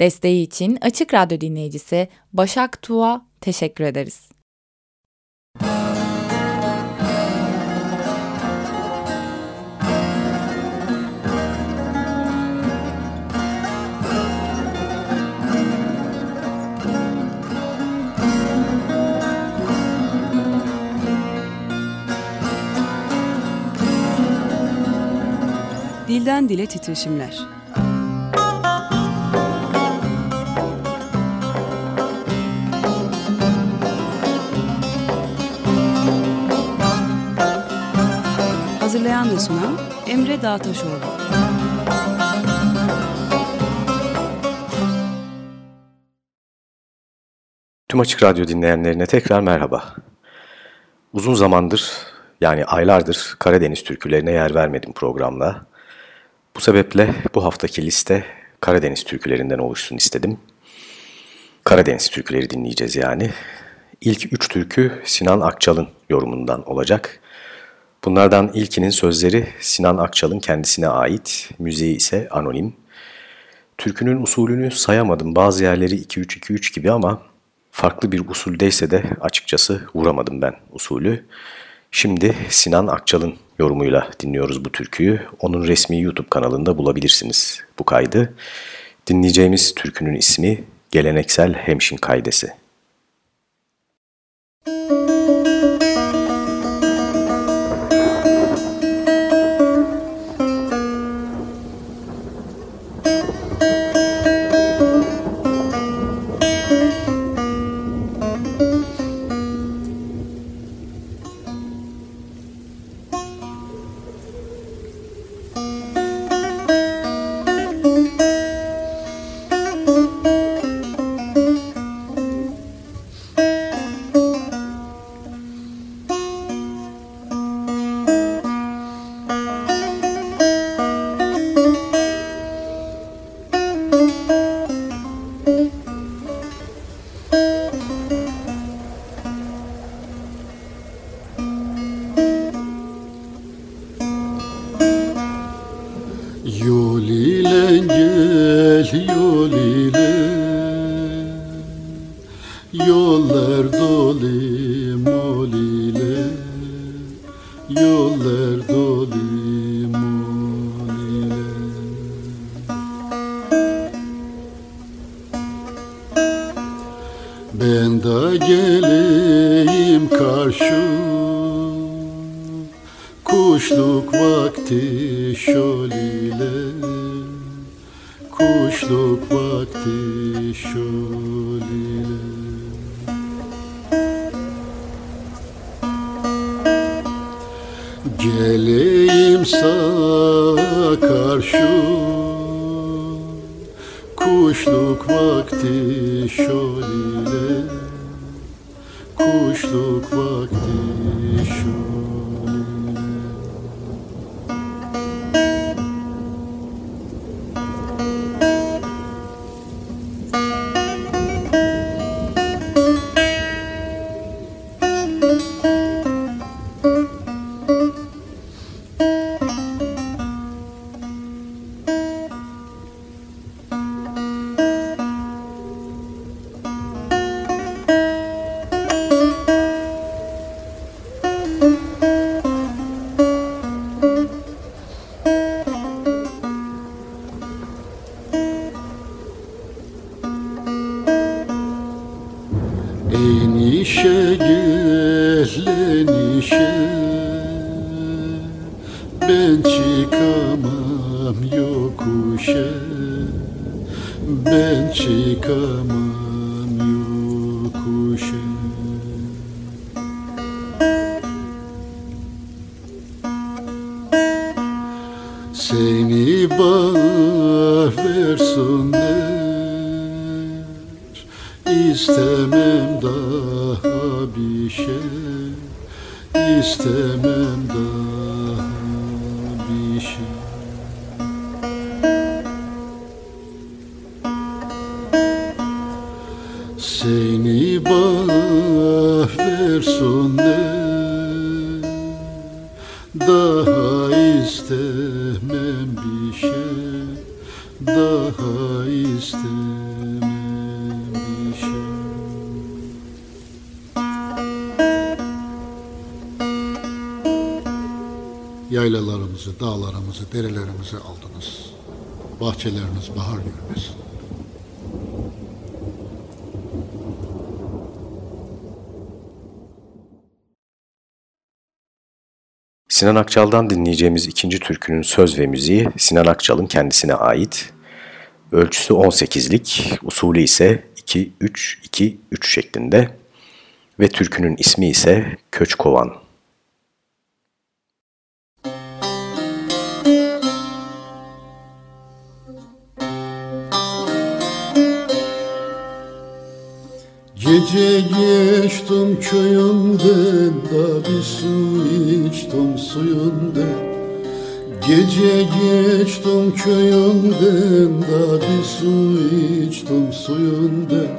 Desteği için Açık Radyo dinleyicisi Başak Tuğ'a teşekkür ederiz. Dilden Dile Titreşimler Hazırlayan ve sunan Emre Dağtaşoğlu. Tüm Açık Radyo dinleyenlerine tekrar merhaba. Uzun zamandır yani aylardır Karadeniz türkülerine yer vermedim programla. Bu sebeple bu haftaki liste Karadeniz türkülerinden oluşsun istedim. Karadeniz türküleri dinleyeceğiz yani. İlk üç türkü Sinan Akçal'ın yorumundan olacak. Bunlardan ilkinin sözleri Sinan Akçal'ın kendisine ait, müziği ise anonim. Türkünün usulünü sayamadım. Bazı yerleri 2-3-2-3 gibi ama farklı bir usuldeyse de açıkçası vuramadım ben usulü. Şimdi Sinan Akçal'ın yorumuyla dinliyoruz bu türküyü. Onun resmi YouTube kanalında bulabilirsiniz bu kaydı. Dinleyeceğimiz türkünün ismi Geleneksel Hemşin Kaydesi. daha derelerimizi aldınız. Bahçeleriniz bahar görmesin. Sinan Akçal'dan dinleyeceğimiz ikinci türkünün söz ve müziği Sinan Akçal'ın kendisine ait. Ölçüsü 18'lik, usulü ise 2-3-2-3 şeklinde ve türkünün ismi ise Köç Gece geçtim köyünden da bir su içtim suyundan Gece geçtim köyünden da bir su içtim suyundan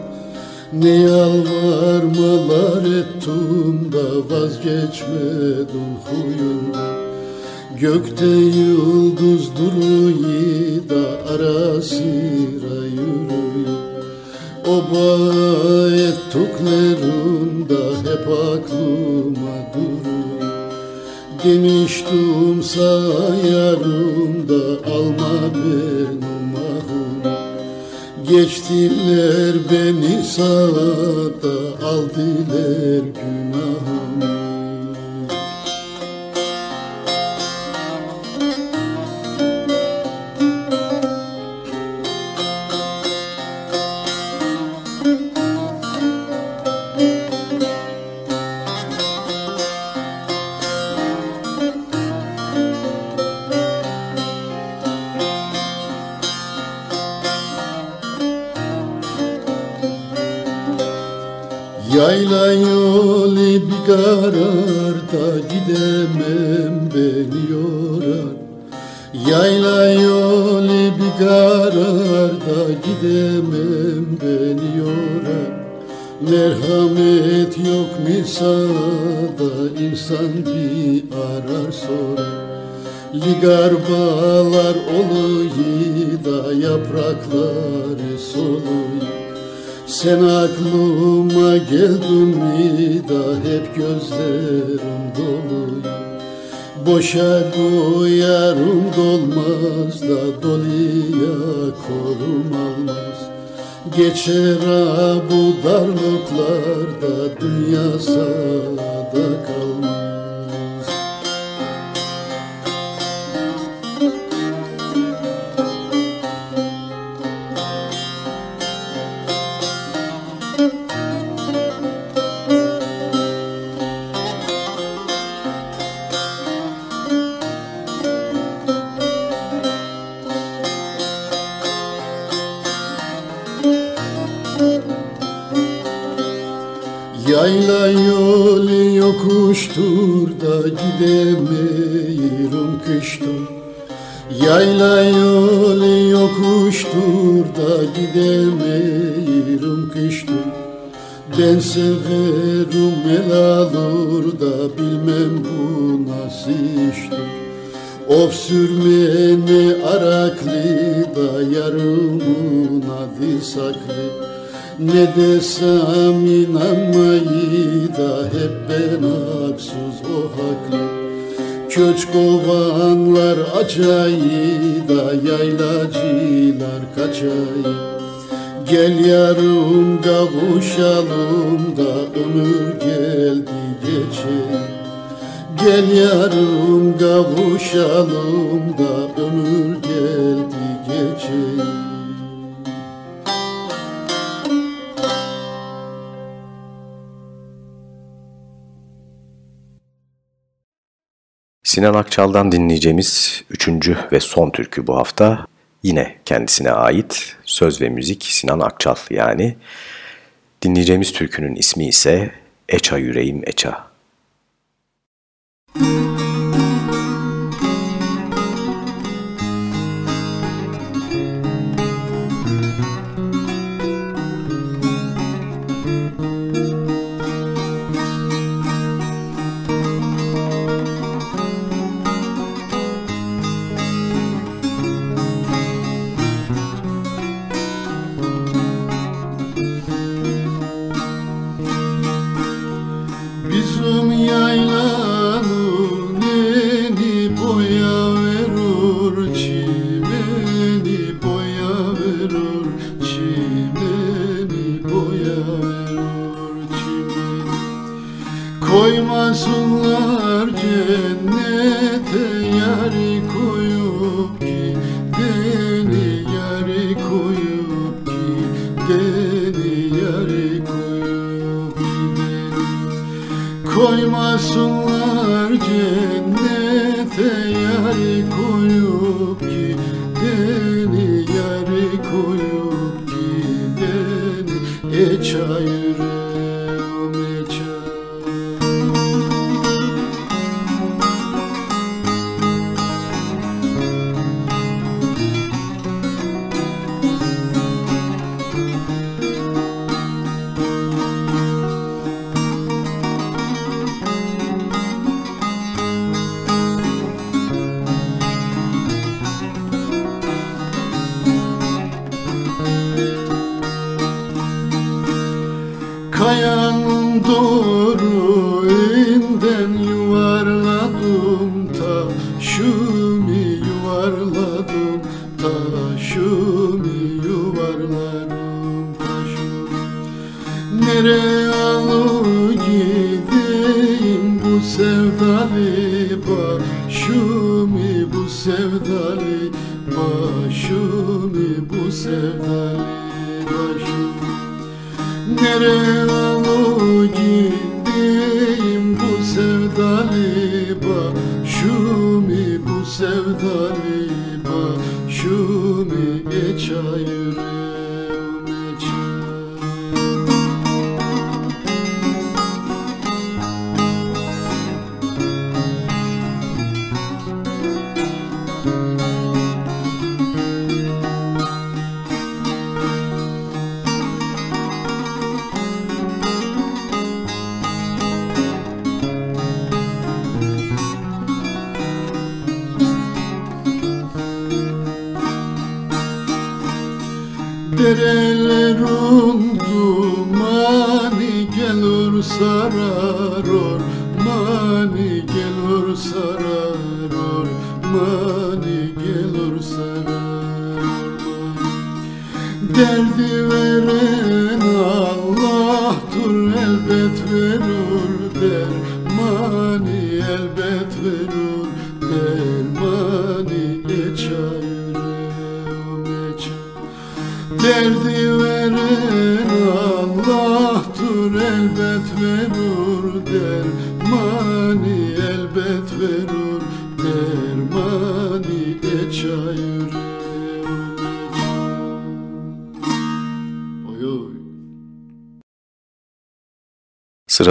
Ne yalvarmalar ettim da vazgeçmedim huyundan Gökte yıldız duruyor da ara sıra yürüyor Oba ettiklerinde hep aklıma durur. Demiştim sayarımda alma benim ahım Geçtiler beni sağda aldılar günahımı Yayla yolu bir karar da gidemem beni yorar Yayla yolu bir karar da gidemem beni yorar Merhamet yok misada insan bir arar sorar Ligar bağlar oluyor da yaprakları soluyor sen aklıma geldin mi? Da hep gözlerim dolu Boşa koyarım dolmaz da doluya korum almaz. Geçer ha bu darlıklarda dünya sağda kalmaz yokuştur da gidemeyirim kıştur Yayla yolu yokuştur da gidemeyirim kıştur Ben severim el alır da bilmem bu nasıl iştir. Of sürmeni araklı da yarımın adı saklı ne desem inanmayı da hep ben haksız o haklı. Köç kovanlar acayı da yaylacılar kaçayı. Gel yarım kavuşalım da ömür geldi geçeyim. Gel yarım kavuşalım da ömür geldi geçeyim Sinan Akçal'dan dinleyeceğimiz üçüncü ve son türkü bu hafta yine kendisine ait söz ve müzik Sinan Akçal yani. Dinleyeceğimiz türkünün ismi ise Eça Yüreğim Eça. dereler oldu mani gelir sarar.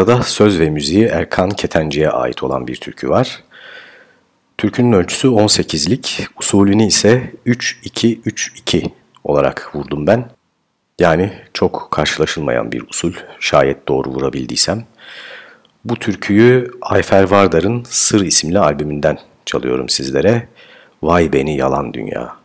Sırada söz ve müziği Erkan Ketenci'ye ait olan bir türkü var. Türkünün ölçüsü 18'lik, usulünü ise 3-2-3-2 olarak vurdum ben. Yani çok karşılaşılmayan bir usul, şayet doğru vurabildiysem. Bu türküyü Ayfer Vardar'ın Sır isimli albümünden çalıyorum sizlere. Vay beni yalan dünya.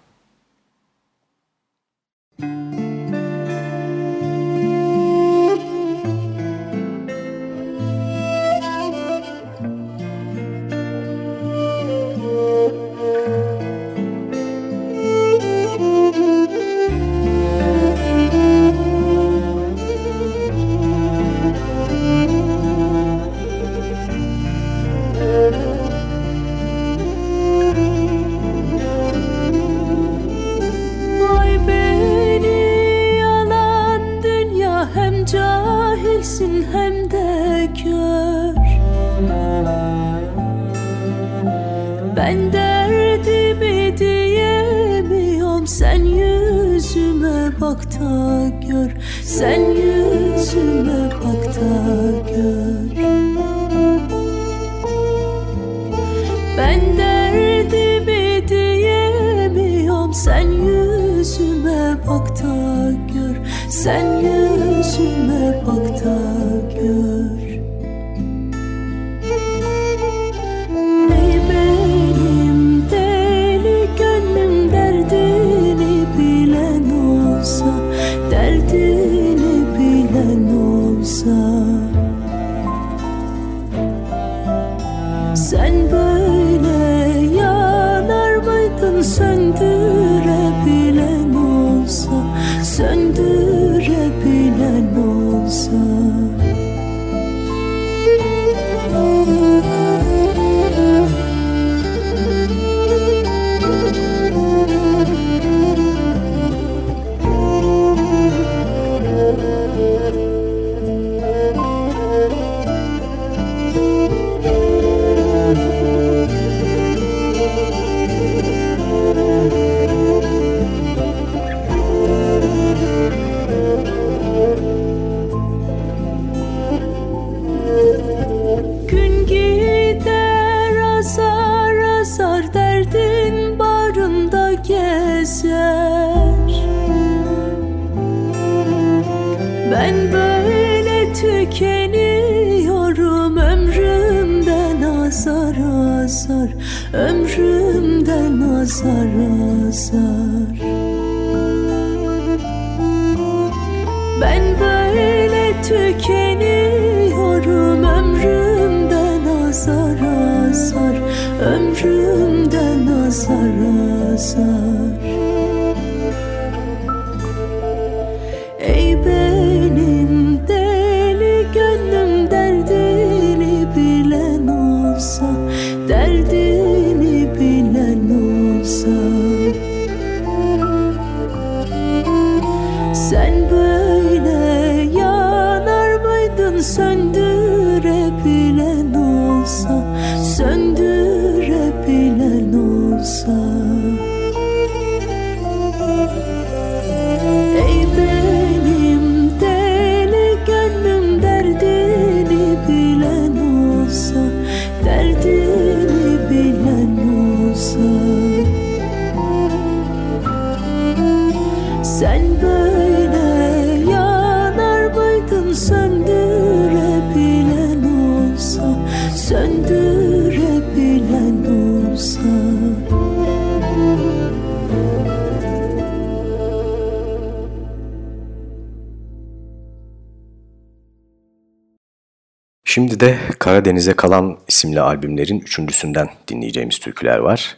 Şimdi de Karadeniz'e kalan isimli albümlerin üçüncüsünden dinleyeceğimiz türküler var.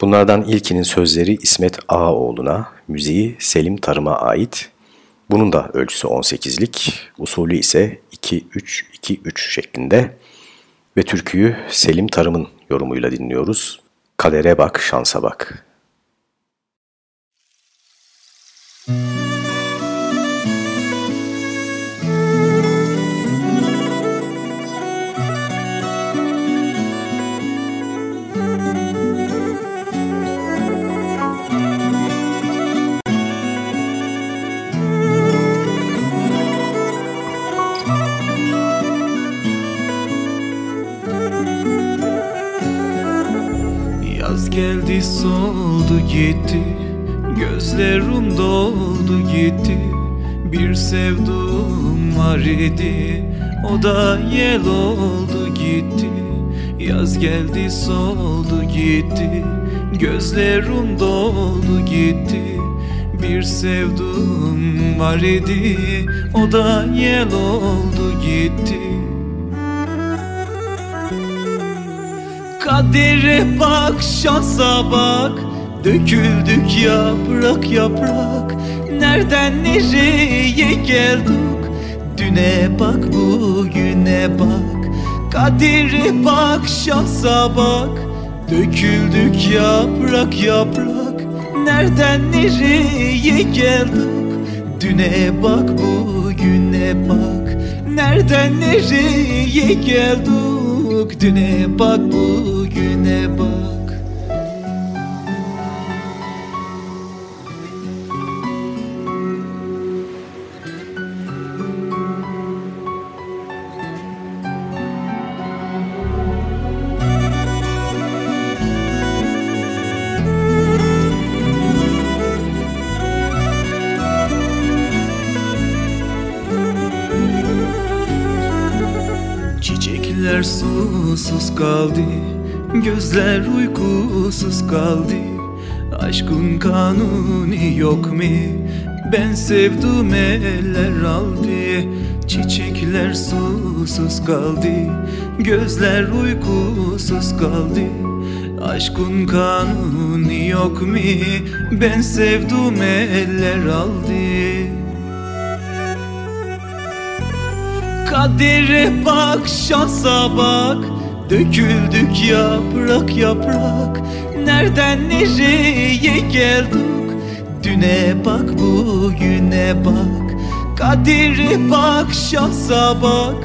Bunlardan ilkinin sözleri İsmet Ağaoğlu'na, müziği Selim Tarım'a ait. Bunun da ölçüsü 18'lik, usulü ise 2-3-2-3 şeklinde ve türküyü Selim Tarım'ın yorumuyla dinliyoruz. Kadere bak, şansa bak. Geldi soldu gitti Gözlerim doldu gitti. Bir sevduğum var idi O da yel oldu gitti. Yaz geldi soldu gitti Gözlerim doldu gitti. Bir sevduğum var idi O da yel oldu gitti Kadere bak, şansa bak. Döküldük yaprak yaprak. Nereden nereye geldik? Düne bak, bugüne bak. Kadere bak, şansa bak. Döküldük yaprak yaprak. Nereden nereye geldik? Düne bak, bugüne bak. Nereden nereye geldik? Düne bak, bugüne bak Çiçekler susuz kaldı Gözler uykusuz kaldı. Aşkın kanuni yok mu? Ben sevdim eller aldı. Çiçekler susuz kaldı. Gözler uykusuz kaldı. Aşkın kanuni yok mu? Ben sevdim eller aldı. Kadere bak şansa bak Döküldük yaprak yaprak Nereden nereye geldik? Düne bak bugüne bak Kadere bak şansa bak.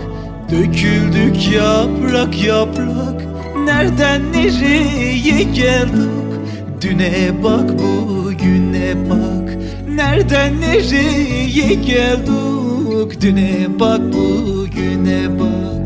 Döküldük yaprak yaprak Nereden nereye geldik? Düne bak bugüne bak Nereden nereye geldik? Düne bak bugüne bak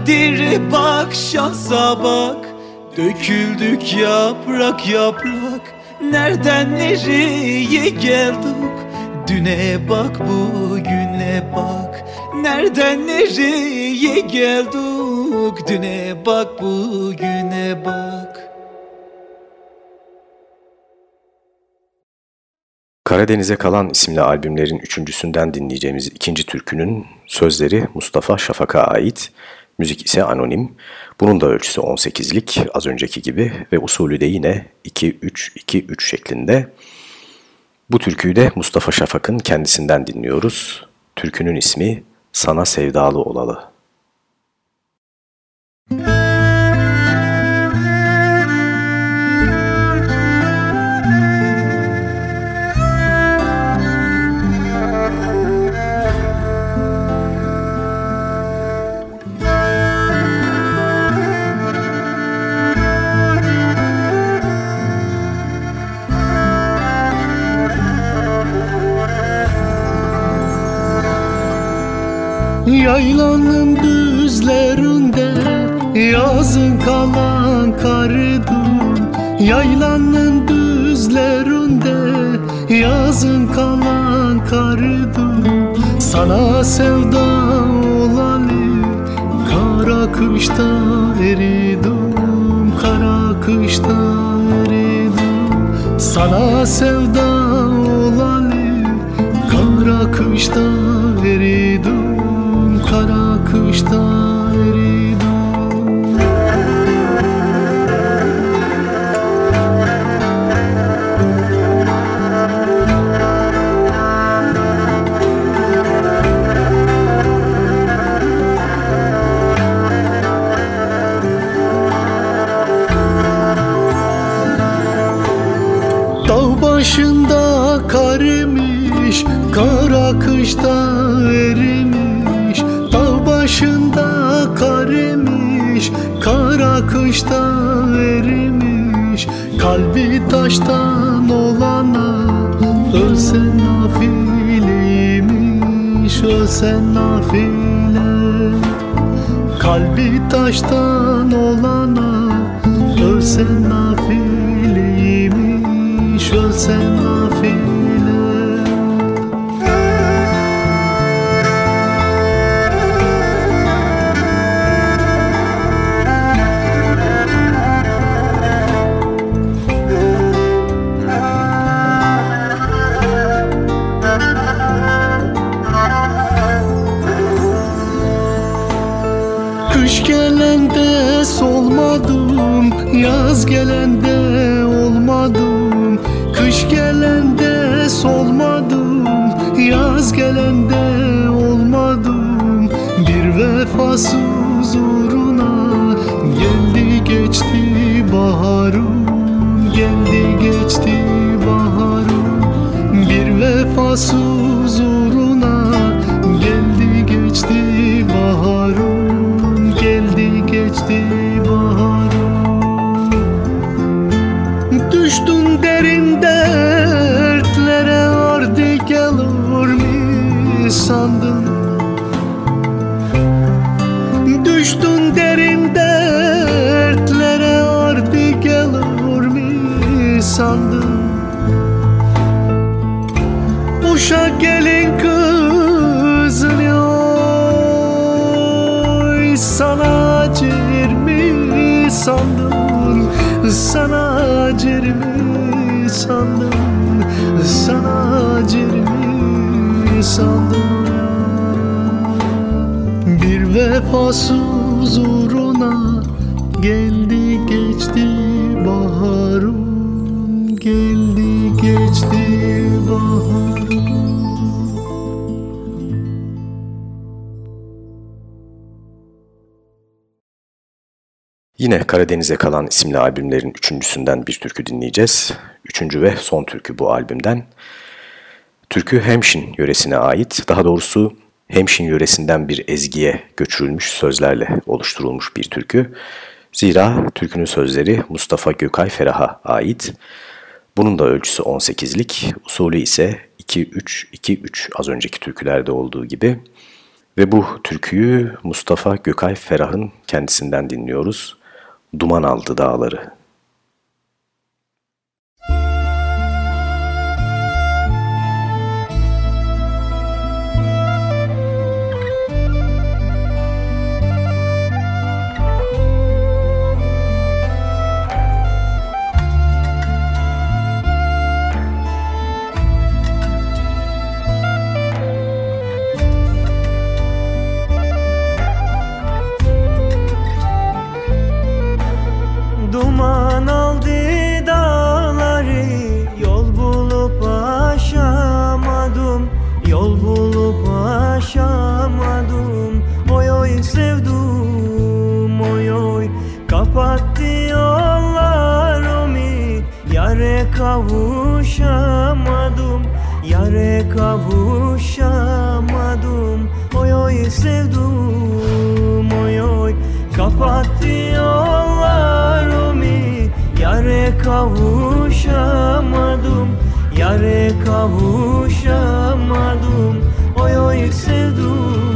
Kadere bak şansa bak. Döküldük yaprak yaprak. Nereden nereye geldik? Düne bak bugüne bak. Nereden nereye geldik? Düne bak bugüne bak. Karadeniz'e kalan isimli albümlerin üçüncüsünden dinleyeceğimiz ikinci türkünün sözleri Mustafa Şafak'a ait, müzik ise anonim. Bunun da ölçüsü 18'lik az önceki gibi ve usulü de yine 2-3-2-3 şeklinde. Bu türküyü de Mustafa Şafak'ın kendisinden dinliyoruz. Türkünün ismi Sana Sevdalı Olalı. Yaylanın düzlerinde yazın kalan karıdım Yaylanın düzlerinde yazın kalan karıdım Sana sevda olalı kara kışta eridim Kara kışta eridim Sana sevda olalı kara kışta kara kışta erimiş Dağ başında kar imiş, kara kışta erimiş Kalbi taştan olana ölsen nafileymiş Ölsen nafile. Kalbi taştan olana ölsen nafileymiş Bir vefasız uğruna Geldi geçti baharım Geldi geçti baharım Yine Karadeniz'e kalan isimli albümlerin üçüncüsünden bir türkü dinleyeceğiz. Üçüncü ve son türkü bu albümden. Türkü Hemşin yöresine ait, daha doğrusu Hemşin yöresinden bir ezgiye göçürülmüş sözlerle oluşturulmuş bir türkü. Zira türkünün sözleri Mustafa Gökay Ferah'a ait. Bunun da ölçüsü 18'lik, usulü ise 2-3-2-3 az önceki türkülerde olduğu gibi. Ve bu türküyü Mustafa Gökay Ferah'ın kendisinden dinliyoruz. Duman aldı dağları. Kavuşamadım Yare kavuşamadım. Oy oy sevdum Oy oy. Kapattı yollarımı Yare kavuşamadım Yare kavuşamadım. Oy oy sevdum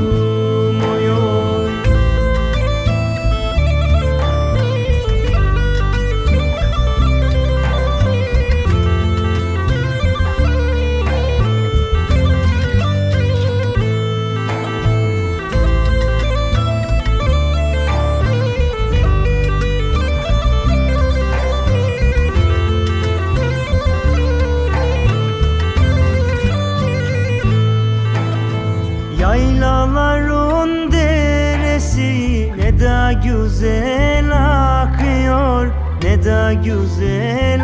güzel akıyor Ne da güzel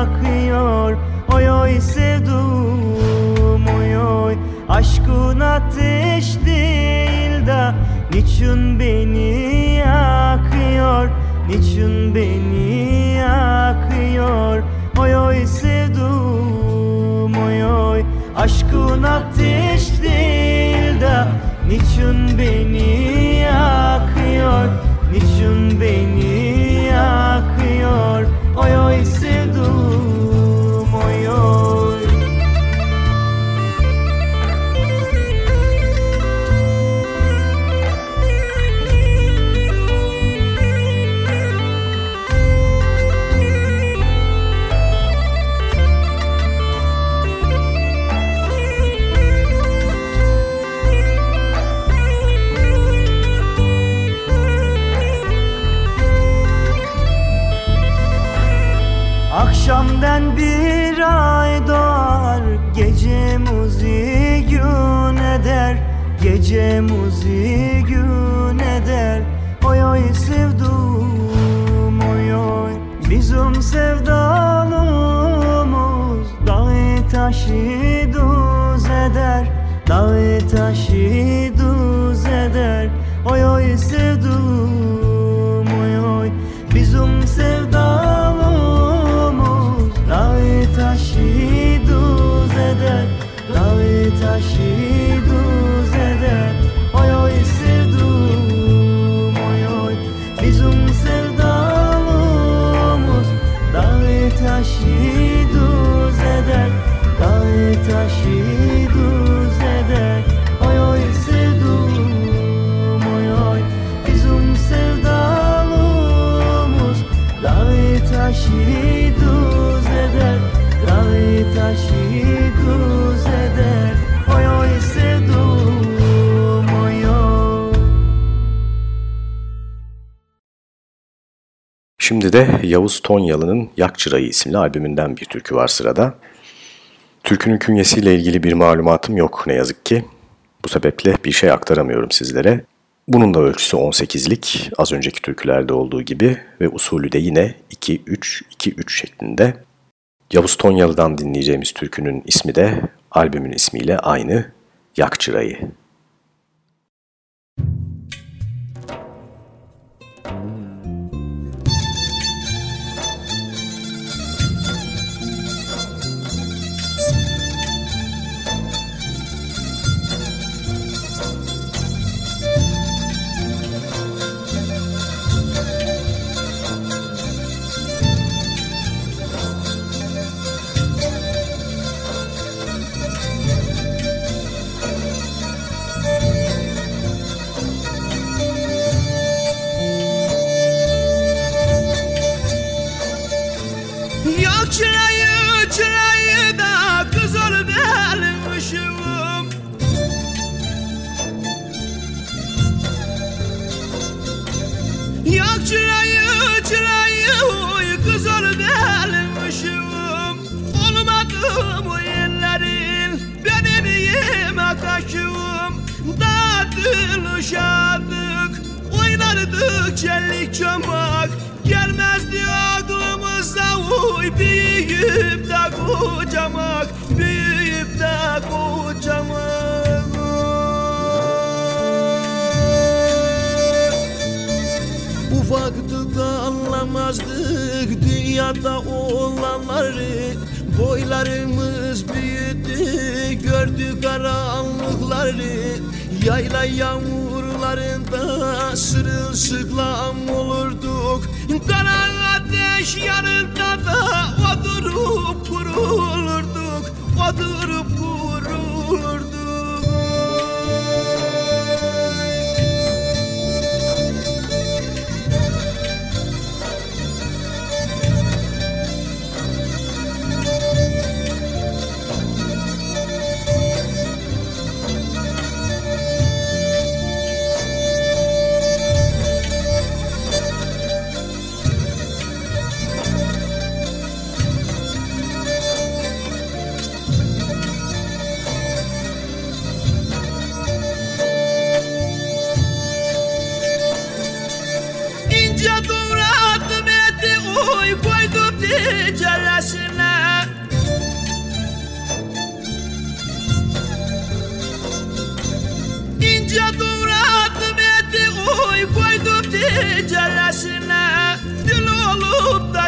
akıyor. Oy oy sevdum oy oy Aşkın ateş değil da Niçin beni yakıyor Niçin beni yakıyor? Oy oy sevdum oy oy Aşkın ateş değil da Niçin beni Gece muzi gün eder. Oy oy sevdum oy oy. Bizim sevdalımız Dağı taşı düz eder. Dağı taşı düz eder. Oy oy sevdum oy oy. Bizim sevdalımız Dağı taşı düz eder. Dağı taşı Şimdi de Yavuz Tonyalı'nın Yakçırayı isimli albümünden bir türkü var sırada. Türkünün künyesiyle ilgili bir malumatım yok ne yazık ki. Bu sebeple bir şey aktaramıyorum sizlere. Bunun da ölçüsü 18'lik az önceki türkülerde olduğu gibi ve usulü de yine 2-3-2-3 şeklinde. Yavuz Tonyalı'dan dinleyeceğimiz türkünün ismi de albümün ismiyle aynı Yak Oynardık çellik çomak Gelmezdi aklımıza uy Büyüyüp de kocamak Büyüyüp de kocamak. Ufaktık anlamazdık dünyada olanları Boylarımız büyüdü gördük karanlıkları. Yayla yağmurlarında sırılsıklam olurduk. Kara ateş yanında da oturup kurulurduk. Oturup kurulurduk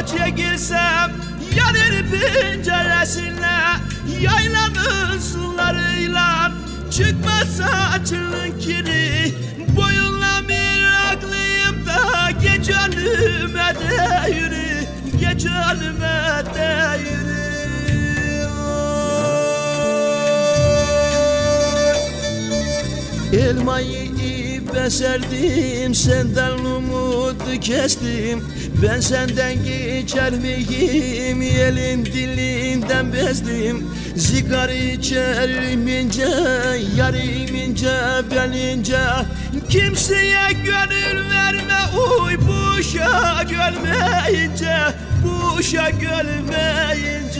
da çekilsem yarın penceresine Yaylanın sularıyla çıkmazsa açılın kiri. Boyunla meraklıyım da geç önüme de yürü geç önüme de yürü. Elmayı ipe serdim senden umudu kestim Ben senden geçer miyim? Elin dilinden bezdim. Zigar içerim ince yarım ince ben ince. Kimseye gönül verme uy boşa görmeyince Boşa görmeyince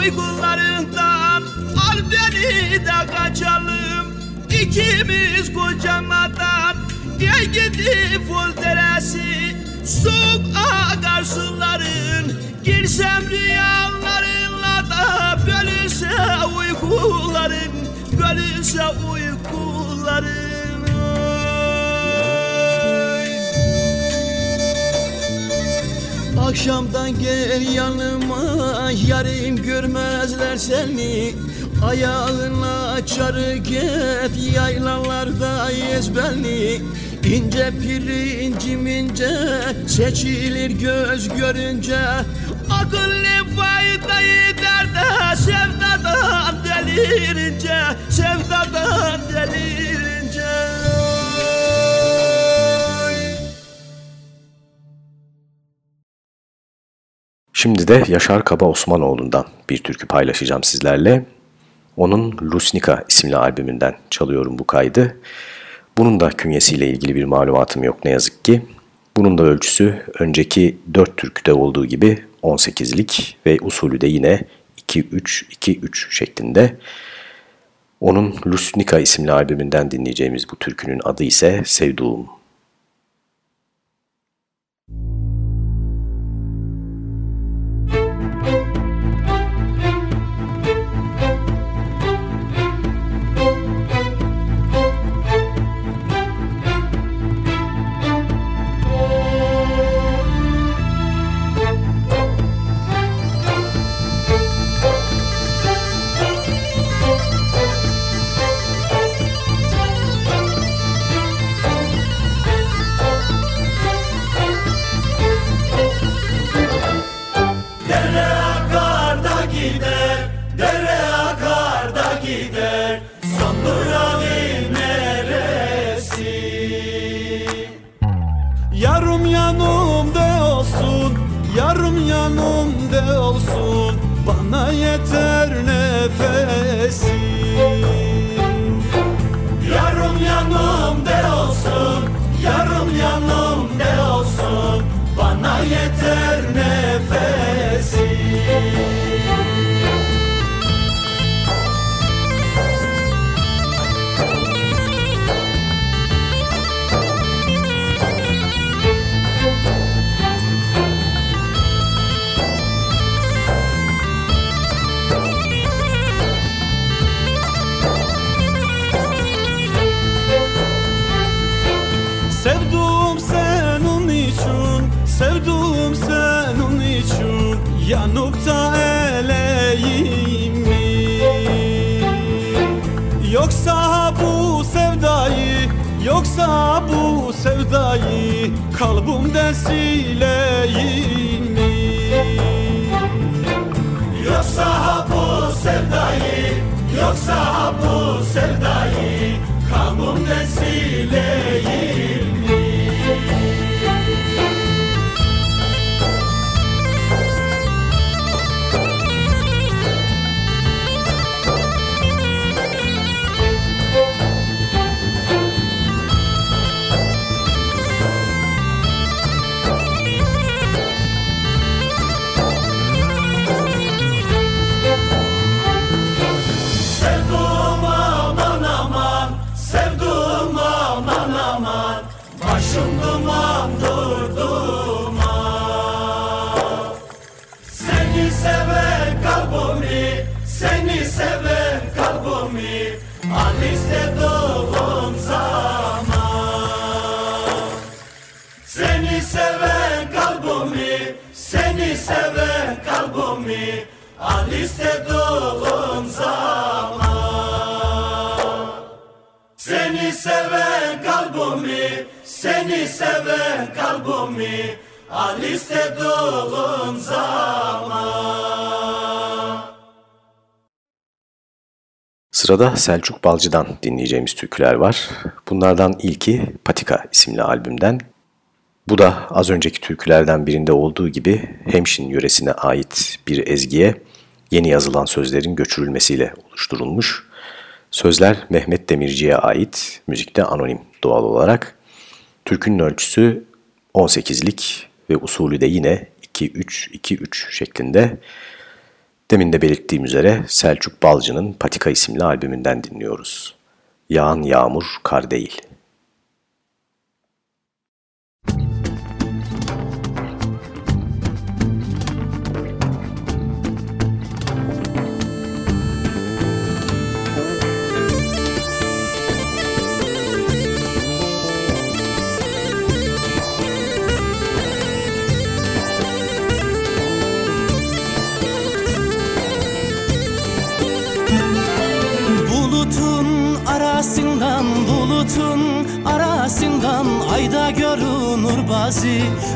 tatlı uykularından Al kaçalım. İkimiz kocamadan Gel gidi fol deresi. Soğuk akar suların Girsem rüyalarınla da Bölünse uykuların Bölünse uykuların Akşamdan gel yanıma Yarim görmezler seni. Ayağına çarı get Yaylalarda ezberli İnce pirincim ince Seçilir göz görünce. Akıllı faydayı derde Sevdadan delirince. Sevdadan delirince Şimdi de Yaşar Kaba Osmanoğlu'ndan bir türkü paylaşacağım sizlerle. Onun Lusnika isimli albümünden çalıyorum bu kaydı. Bunun da künyesiyle ilgili bir malumatım yok ne yazık ki. Bunun da ölçüsü önceki 4 türküde olduğu gibi 18'lik ve usulü de yine 2-3-2-3 şeklinde. Onun Lusnika isimli albümünden dinleyeceğimiz bu türkünün adı ise Sevduğum. yanıp Sırada Selçuk Balcı'dan dinleyeceğimiz türküler var. Bunlardan ilki Patika isimli albümden. Bu da az önceki türkülerden birinde olduğu gibi Hemşin yöresine ait bir ezgiye yeni yazılan sözlerin göçürülmesiyle oluşturulmuş. Sözler Mehmet Demirci'ye ait, müzikte anonim doğal olarak. Türkünün ölçüsü 18'lik ve usulü de yine 2-3-2-3 şeklinde. Demin de belirttiğim üzere Selçuk Balcı'nın Patika isimli albümünden dinliyoruz. Yağan yağmur kar değil. Bulutun arasından ayda görünür bazı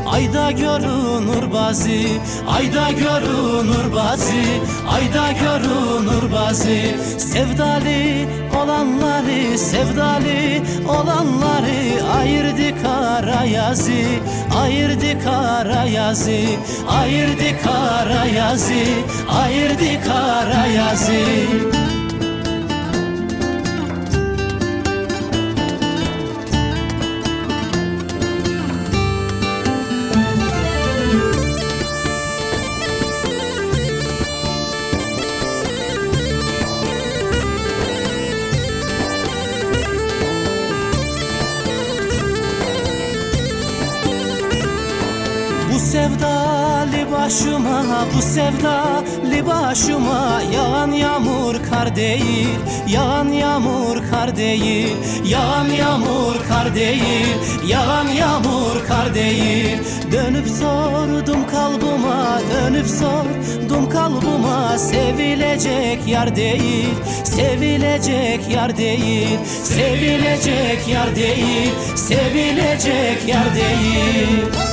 ayda görünür bazı ayda görünür bazı ayda görünür bazı sevdalı olanları sevdalı olanları ayırdı kara yazı ayırdı kara yazı ayırdı kara yazı ayırdı kara yazı bu sevdalı başıma Yağan yağmur kar değil, yağan yağmur kar değil Yağan yağmur kar değil, yağan yağmur kar değil. Dönüp sordum kalbuma, dönüp sordum kalbuma Sevilecek yar değil, sevilecek yar değil Sevilecek yar değil, sevilecek yar değil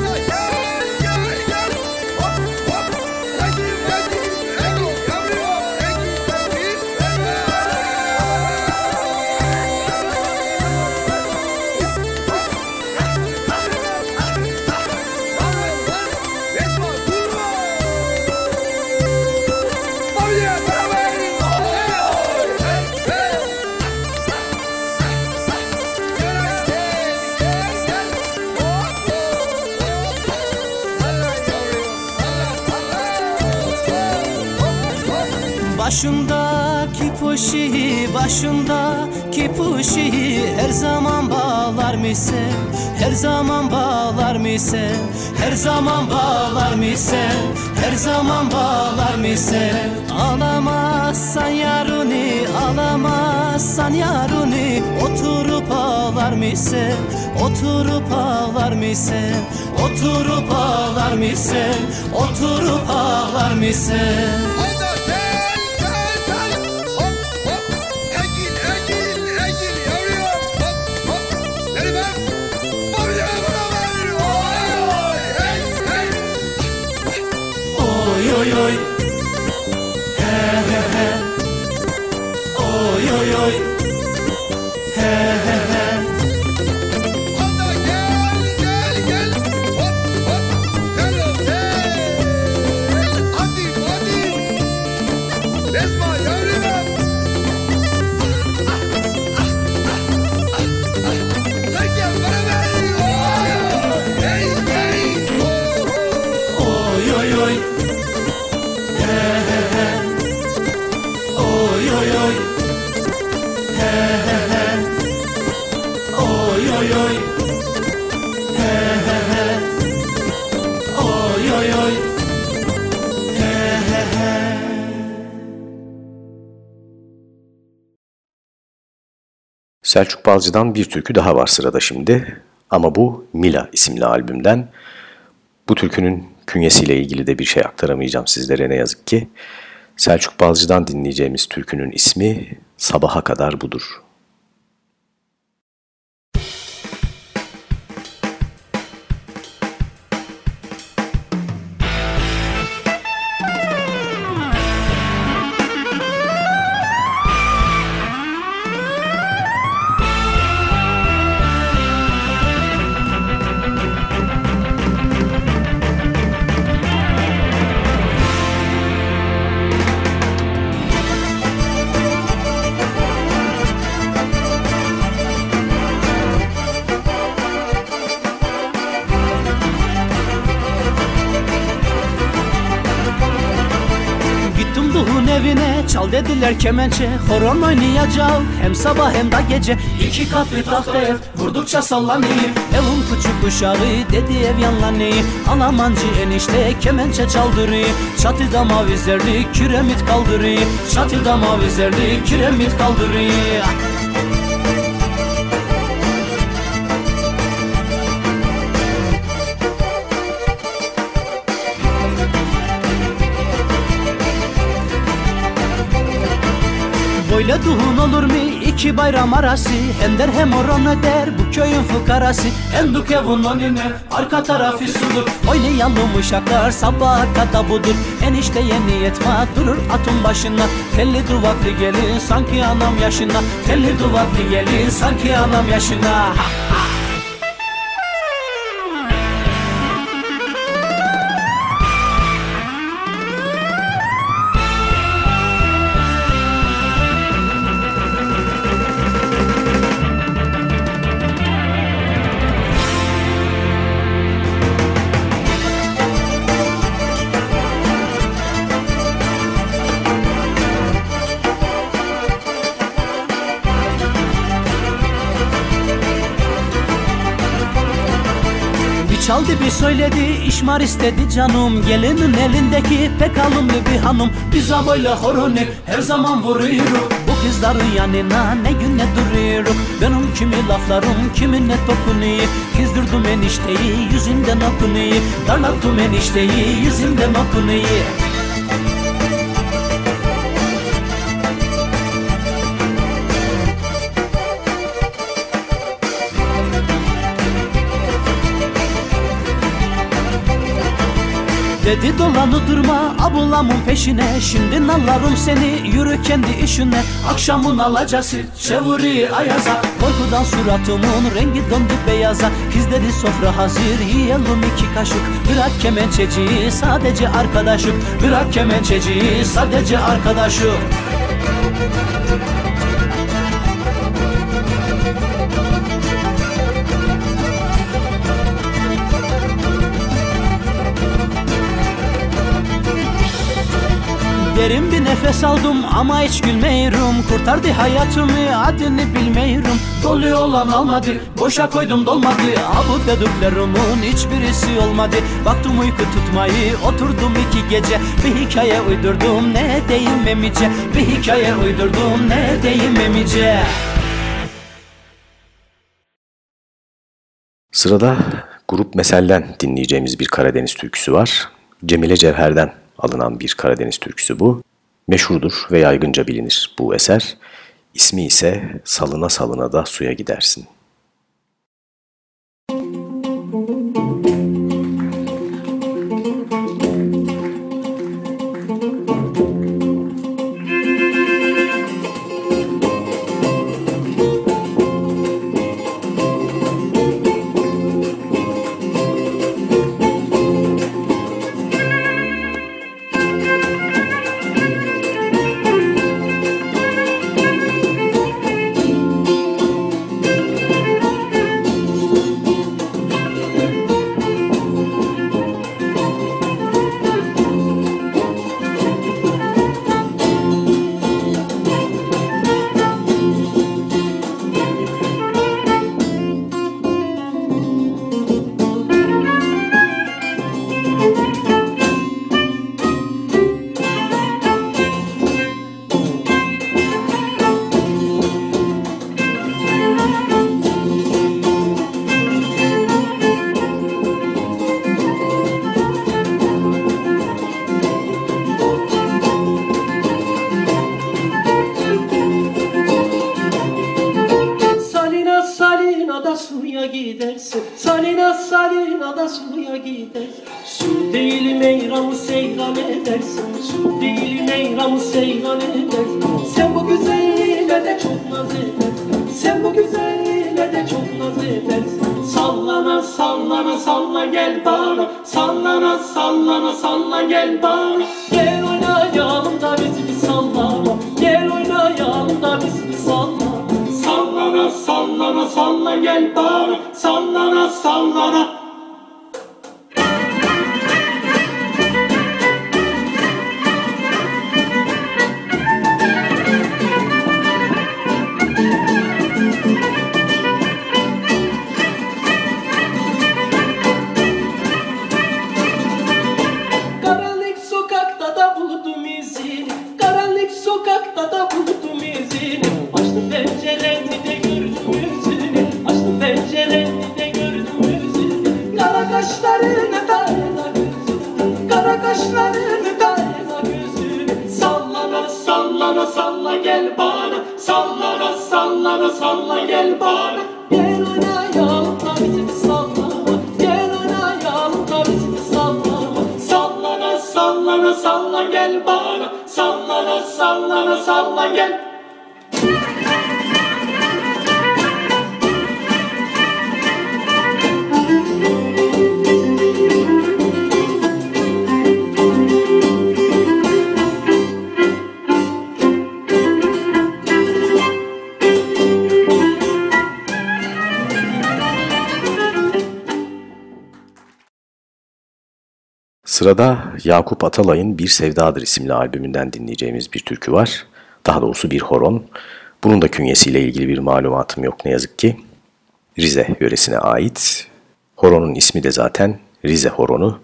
Başımdaki puşi, başımdaki puşi Her zaman bağlar mısın, her zaman bağlar mısın Her zaman bağlar mısın, her zaman bağlar mısın Alamazsan yarını, alamazsan yarını Oturup ağlar mısın, oturup ağlar mısın Oturup ağlar mısın, oturup ağlar Oy Selçuk Balcı'dan bir türkü daha var sırada şimdi. Ama bu Mila isimli albümden. Bu türkünün künyesiyle ilgili de bir şey aktaramayacağım sizlere ne yazık ki. Selçuk Balcı'dan dinleyeceğimiz türkünün ismi Sabaha Kadar Budur. Dediler kemençe Horon oynayacak. Hem sabah hem de gece. İki katlı tahta vurdukça sallanıyor. Evin küçük uşağı dedi ev yanlanıyor. Alamancı enişte kemençe çaldırıyor. Çatıda mavizerli kiremit kaldırıyor. Çatıda mavizerli kiremit kaldırıyor Böyle duhun olur mu? iki bayram arası. Hem der hem oran öder bu köyün fukarası. Enduk evundan iner arka tarafı sudur. Oynayalım uşaklar sabaha kadar budur. Enişteye niyet var durur atın başına. Telli duvaklı gelin sanki anam yaşına. Telli duvaklı gelin sanki anam yaşına. ha, söyledi işmar istedi canım. Gelinin elindeki pek alımlı bir hanım. Bize böyle horoni her zaman vuruyoruz. Bu kızların yanına ne gün ne duruyoruz? Benim kimi laflarım kiminle dokunuyor? Kızdırdım enişteyi yüzünden okunuyor. Darlattım enişteyi yüzünden okunuyor Dedi dolanı durma ablamın peşine. Şimdi nallarım seni yürü kendi işine. Akşamın alacası çeviri ayaza. Korkudan suratımın rengi döndü beyaza. Kız dedi sofra hazır yiyelim iki kaşık. Bırak kemençeciyi sadece arkadaşım. Bırak kemençeciyi sadece arkadaşım Derin bir nefes aldım ama hiç gülmeyirim Kurtardı hayatımı adını bilmeyirim Dolu olan almadı boşa koydum dolmadı. Ha bu hiçbirisi olmadı. Baktım uyku tutmayı oturdum iki gece. Bir hikaye uydurdum ne deyim emice Bir hikaye uydurdum ne deyim emice Sırada Grup Mesel'den dinleyeceğimiz bir Karadeniz türküsü var. Cemile Cevher'den alınan bir Karadeniz türküsü bu. Meşhurdur ve yaygınca bilinir bu eser. İsmi ise Salına Salına da Suya Gidersin. Sallana sallana salla gel bana. Sallana sallana salla gel Sırada Yakup Atalay'ın Bir Sevdadır isimli albümünden dinleyeceğimiz bir türkü var. Daha doğrusu bir horon. Bunun da künyesiyle ilgili bir malumatım yok ne yazık ki. Rize yöresine ait. Horonun ismi de zaten Rize horonu.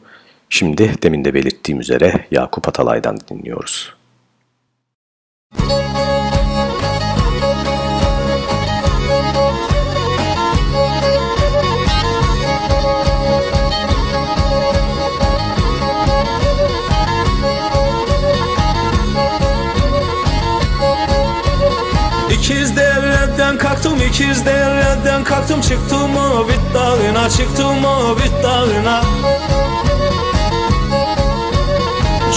Şimdi demin de belirttiğim üzere Yakup Atalay'dan dinliyoruz. İkiz devreden kalktım çıktım o bit dağına çıktım o bit dağına.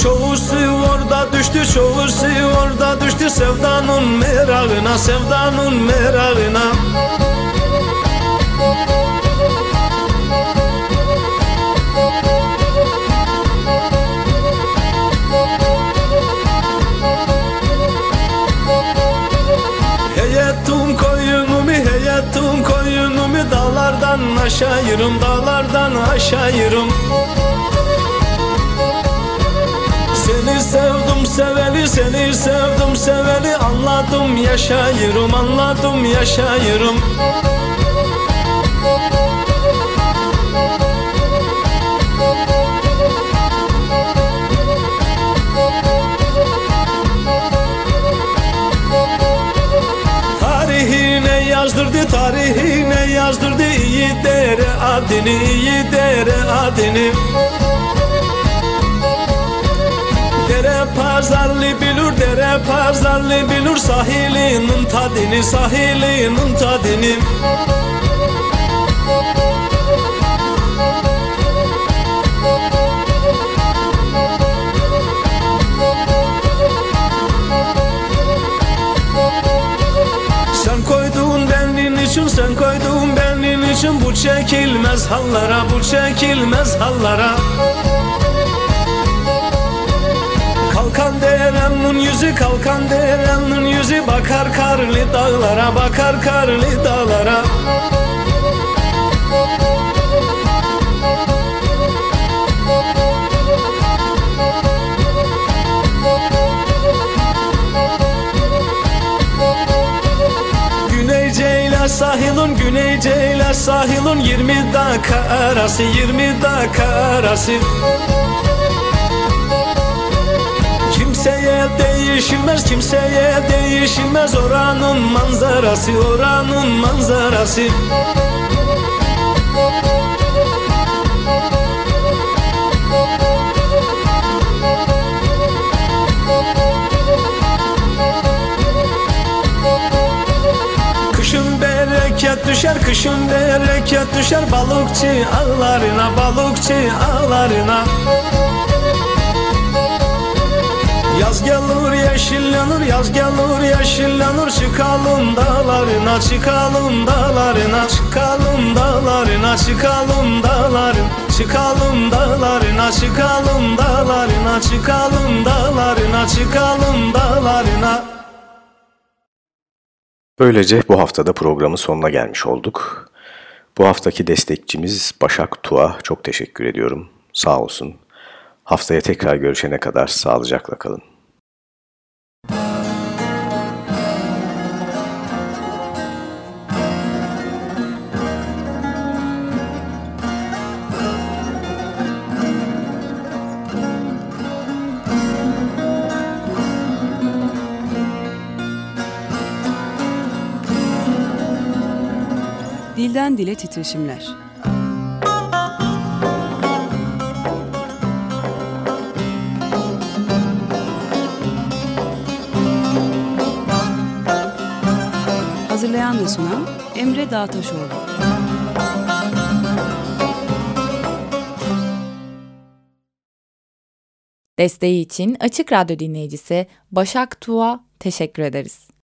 Çoğusu orada düştü çoğusu orada düştü sevdanın merağına sevdanın merağına aşağıyırım Dağlardan aşağıyırım. Seni sevdim seveli seni sevdim seveli. Anladım yaşayırım anladım yaşayırım yazdırdı tarihine yazdırdı iyi dere adını iyi dere adını. Dere pazarlı bilur dere pazarlı bilur sahilinin tadını sahilinin tadını için sen koydun benim için bu çekilmez hallara bu çekilmez hallara. Kalkan derenin yüzü kalkan derenin yüzü bakar karlı dağlara bakar karlı dağlara sahilun Güney Ceylan sahilun 20 dakika arası 20 dakika arası. Kimseye değişilmez kimseye değişilmez oranın manzarası oranın manzarası düşer kışın bereket düşer balıkçı ağlarına balıkçı ağlarına Yaz gelir yeşillenir yaz gelir yeşillenir çıkalım dağlarına çıkalım dağlarına çıkalım dağlarına çıkalım dağların çıkalım dağlarına çıkalım dağlarına çıkalım dağlarına çıkalım dağlarına, çıkalım dağlarına. Böylece bu haftada programın sonuna gelmiş olduk. Bu haftaki destekçimiz Başak Tuğa çok teşekkür ediyorum. Sağ olsun. Haftaya tekrar görüşene kadar sağlıcakla kalın. Dilden dile titreşimler. Hazırlayan ve sunan Emre Dağtaşoğlu. Desteği için Açık Radyo dinleyicisi Başak Tuğ'a teşekkür ederiz.